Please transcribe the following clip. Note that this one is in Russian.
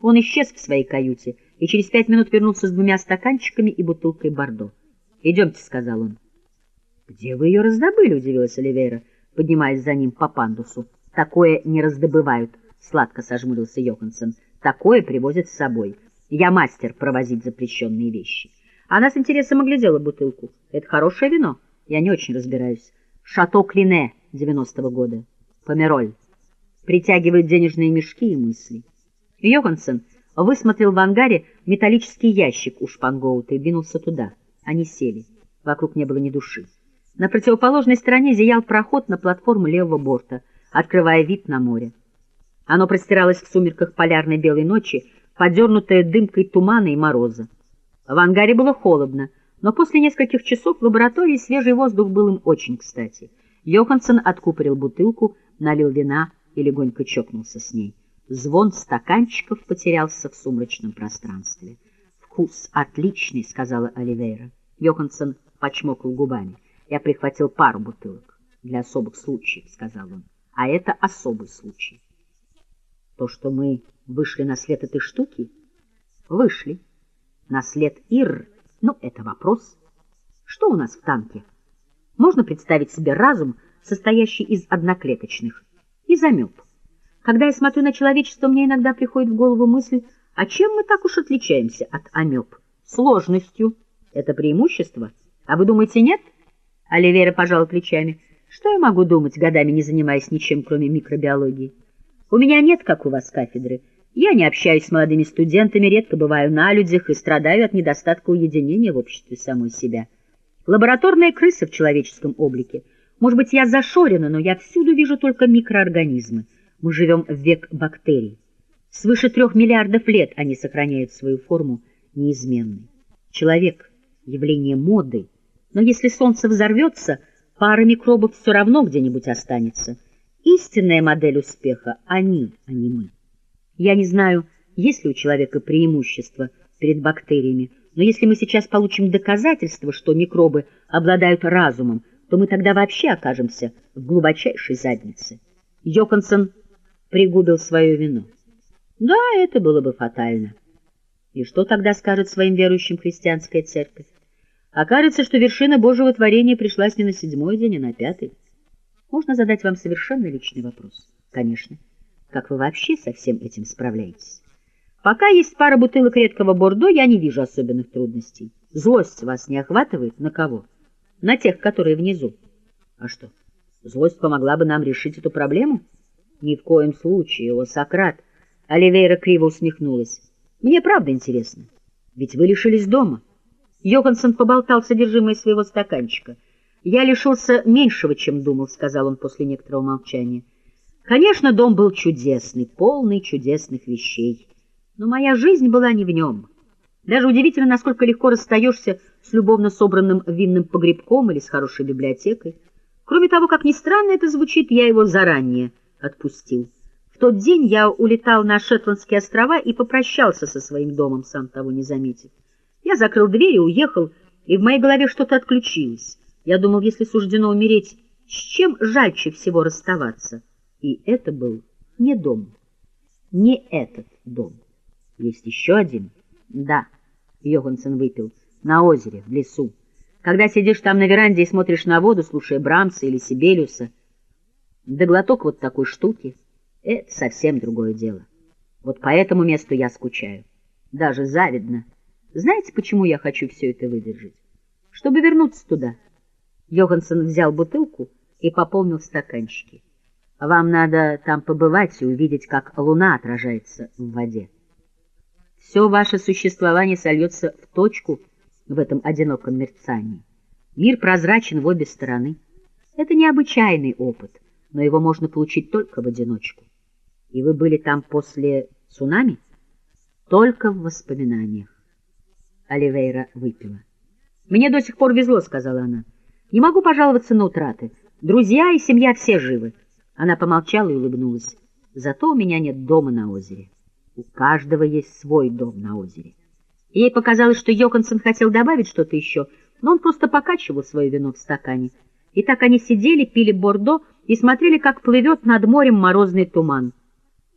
Он исчез в своей каюте и через пять минут вернулся с двумя стаканчиками и бутылкой бордо. «Идемте», — сказал он. «Где вы ее раздобыли?» — удивилась Оливейра, поднимаясь за ним по пандусу. «Такое не раздобывают», — сладко сожмурился Йоханссон. «Такое привозят с собой. Я мастер провозить запрещенные вещи». Она с интересом оглядела бутылку. «Это хорошее вино. Я не очень разбираюсь. Шато Клине, девяностого года. Помероль. Притягивает денежные мешки и мысли». Йоханссон высмотрел в ангаре металлический ящик у шпангоута и двинулся туда. Они сели. Вокруг не было ни души. На противоположной стороне зиял проход на платформу левого борта, открывая вид на море. Оно простиралось в сумерках полярной белой ночи, подернутое дымкой тумана и мороза. В ангаре было холодно, но после нескольких часов в лаборатории свежий воздух был им очень кстати. Йоханссон откупорил бутылку, налил вина и легонько чокнулся с ней. Звон стаканчиков потерялся в сумрачном пространстве. «Вкус отличный», — сказала Оливейра. Йоханссон почмокал губами. Я прихватил пару бутылок. Для особых случаев, — сказал он. А это особый случай. То, что мы вышли на след этой штуки? Вышли. На след Ир, ну, это вопрос. Что у нас в танке? Можно представить себе разум, состоящий из одноклеточных, из амеб. Когда я смотрю на человечество, мне иногда приходит в голову мысль, а чем мы так уж отличаемся от амеб? Сложностью. Это преимущество? А вы думаете, нет? — Оливера пожала плечами. Что я могу думать, годами не занимаясь ничем, кроме микробиологии? У меня нет, как у вас, кафедры. Я не общаюсь с молодыми студентами, редко бываю на людях и страдаю от недостатка уединения в обществе самой себя. Лабораторная крыса в человеческом облике. Может быть, я зашорена, но я всюду вижу только микроорганизмы. Мы живем в век бактерий. Свыше трех миллиардов лет они сохраняют свою форму неизменной. Человек — явление моды — но если солнце взорвется, пара микробов все равно где-нибудь останется. Истинная модель успеха — они, а не мы. Я не знаю, есть ли у человека преимущество перед бактериями, но если мы сейчас получим доказательство, что микробы обладают разумом, то мы тогда вообще окажемся в глубочайшей заднице. Йоконсон пригубил свое вино. Да, это было бы фатально. И что тогда скажет своим верующим христианская церковь? Окажется, что вершина Божьего творения пришлась не на седьмой день, а на пятый. Можно задать вам совершенно личный вопрос? Конечно. Как вы вообще со всем этим справляетесь? Пока есть пара бутылок редкого бордо, я не вижу особенных трудностей. Злость вас не охватывает? На кого? На тех, которые внизу. А что, злость помогла бы нам решить эту проблему? Ни в коем случае, о Сократ. Оливейра криво усмехнулась. Мне правда интересно. Ведь вы лишились дома. Йоханссон поболтал содержимое своего стаканчика. «Я лишился меньшего, чем думал», — сказал он после некоторого молчания. «Конечно, дом был чудесный, полный чудесных вещей, но моя жизнь была не в нем. Даже удивительно, насколько легко расстаешься с любовно собранным винным погребком или с хорошей библиотекой. Кроме того, как ни странно это звучит, я его заранее отпустил. В тот день я улетал на Шетландские острова и попрощался со своим домом, сам того не заметив. Я закрыл дверь и уехал, и в моей голове что-то отключилось. Я думал, если суждено умереть, с чем жальче всего расставаться? И это был не дом, не этот дом. Есть еще один? Да, Йоханссон выпил, на озере, в лесу. Когда сидишь там на веранде и смотришь на воду, слушая Брамса или Сибелиуса, да глоток вот такой штуки — это совсем другое дело. Вот по этому месту я скучаю. Даже завидно. Знаете, почему я хочу все это выдержать? Чтобы вернуться туда. Йоханссон взял бутылку и пополнил стаканчики. Вам надо там побывать и увидеть, как луна отражается в воде. Все ваше существование сольется в точку в этом одиноком мерцании. Мир прозрачен в обе стороны. Это необычайный опыт, но его можно получить только в одиночку. И вы были там после цунами? Только в воспоминаниях. Оливейра выпила. «Мне до сих пор везло», — сказала она. «Не могу пожаловаться на утраты. Друзья и семья все живы». Она помолчала и улыбнулась. «Зато у меня нет дома на озере. У каждого есть свой дом на озере». Ей показалось, что Йоконсон хотел добавить что-то еще, но он просто покачивал свое вино в стакане. И так они сидели, пили бордо и смотрели, как плывет над морем морозный туман.